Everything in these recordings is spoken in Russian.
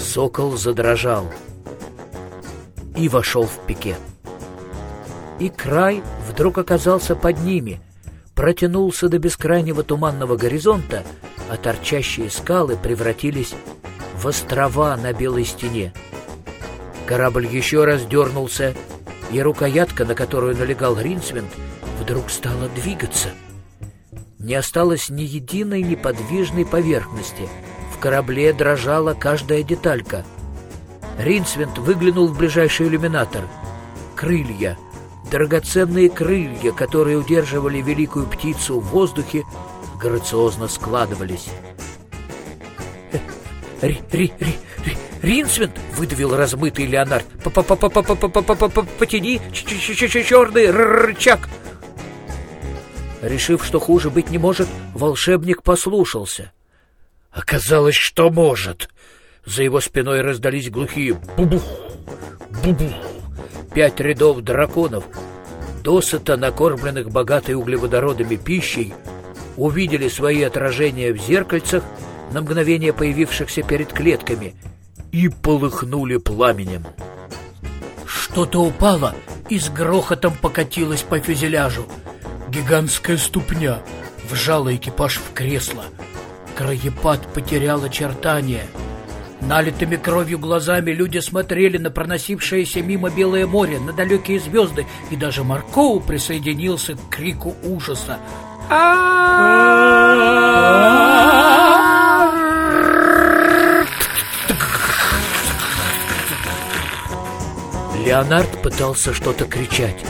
Сокол задрожал и вошел в пике. И край вдруг оказался под ними, протянулся до бескрайнего туманного горизонта, а торчащие скалы превратились в острова на белой стене. Корабль еще раз дернулся, и рукоятка, на которую налегал Ринсвинд, вдруг стала двигаться. Не осталось ни единой неподвижной поверхности. В корабле дрожала каждая деталька. Ринсвинд выглянул в ближайший иллюминатор. Крылья, драгоценные крылья, которые удерживали великую птицу в воздухе, грациозно складывались. «Ри, ри, ри, ри, Ринсвинд!» — выдавил размытый Леонард. «Потяни черный рычаг!» Решив, что хуже быть не может, волшебник послушался. Оказалось, что может. За его спиной раздались глухие бубух, бубух. Пять рядов драконов, досыта накормленных богатой углеводородами пищей, увидели свои отражения в зеркальцах, на мгновение появившихся перед клетками, и полыхнули пламенем. Что-то упало и с грохотом покатилось по фюзеляжу. Гигантская ступня вжала экипаж в кресло. Краепад потерял очертания. Налитыми кровью глазами люди смотрели на проносившееся мимо Белое море, на далекие звезды, и даже Маркоу присоединился к крику ужаса. Леонард пытался что-то кричать.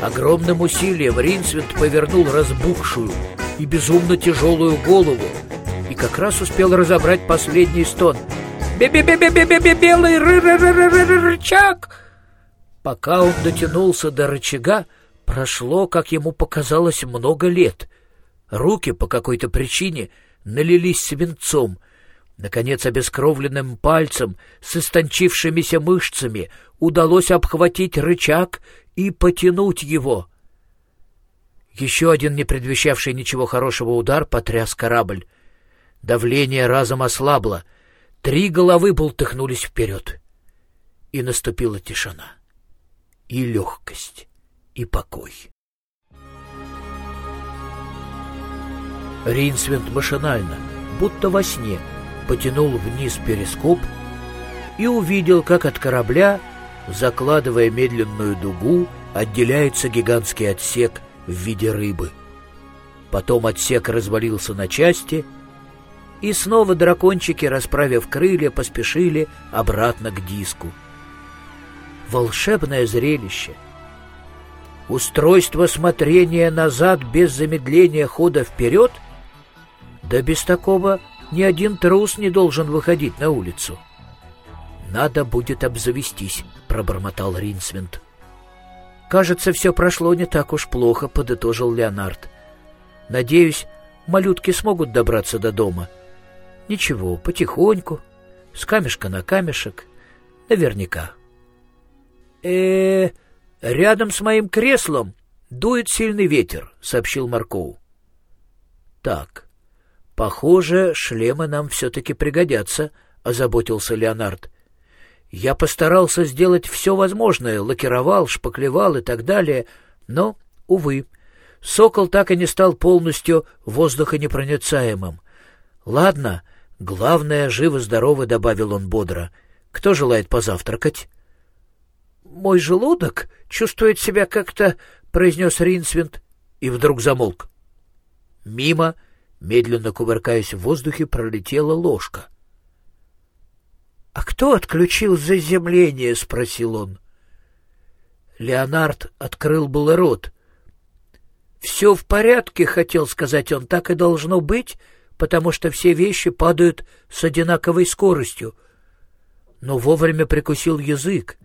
Огромным усилием Ринсвинд повернул разбухшую и безумно тяжелую голову и как раз успел разобрать последний стон. «Бе-бе-бе-бе-бе-бе-белый рычаг!» Пока он дотянулся до рычага, прошло, как ему показалось, много лет. Руки по какой-то причине налились свинцом. Наконец, обескровленным пальцем с истончившимися мышцами удалось обхватить рычаг и потянуть его. Еще один не предвещавший ничего хорошего удар потряс корабль. Давление разом ослабло. Три головы бултыхнулись вперед. И наступила тишина. И легкость, и покой. Ринсвинд машинально, будто во сне, потянул вниз перископ и увидел, как от корабля закладывая медленную дугу, отделяется гигантский отсек в виде рыбы. Потом отсек развалился на части, и снова дракончики, расправив крылья, поспешили обратно к диску. Волшебное зрелище! Устройство смотрения назад без замедления хода вперед? Да без такого ни один трус не должен выходить на улицу. «Надо будет обзавестись», — пробормотал Ринсвинд. «Кажется, все прошло не так уж плохо», — подытожил Леонард. «Надеюсь, малютки смогут добраться до дома. Ничего, потихоньку, с камешка на камешек, наверняка». э, -э рядом с моим креслом дует сильный ветер», — сообщил Маркоу. «Так, похоже, шлемы нам все-таки пригодятся», — озаботился Леонард. Я постарался сделать все возможное, лакировал, шпаклевал и так далее, но, увы, сокол так и не стал полностью воздухонепроницаемым. Ладно, главное, живо-здорово, — добавил он бодро. Кто желает позавтракать? — Мой желудок чувствует себя как-то, — произнес Ринсвинд, и вдруг замолк. Мимо, медленно кувыркаясь в воздухе, пролетела ложка — «А кто отключил заземление?» — спросил он. Леонард открыл было рот. «Все в порядке», — хотел сказать он, — «так и должно быть, потому что все вещи падают с одинаковой скоростью». Но вовремя прикусил язык,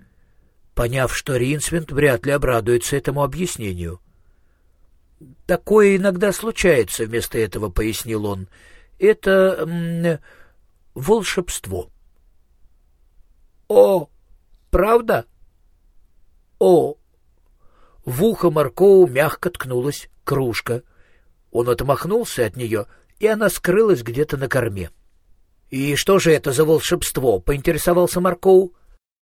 поняв, что Ринсвинд вряд ли обрадуется этому объяснению. «Такое иногда случается», — вместо этого пояснил он. «Это волшебство». «О, правда?» «О!» В ухо Маркоу мягко ткнулась кружка. Он отмахнулся от нее, и она скрылась где-то на корме. — И что же это за волшебство? — поинтересовался Маркоу.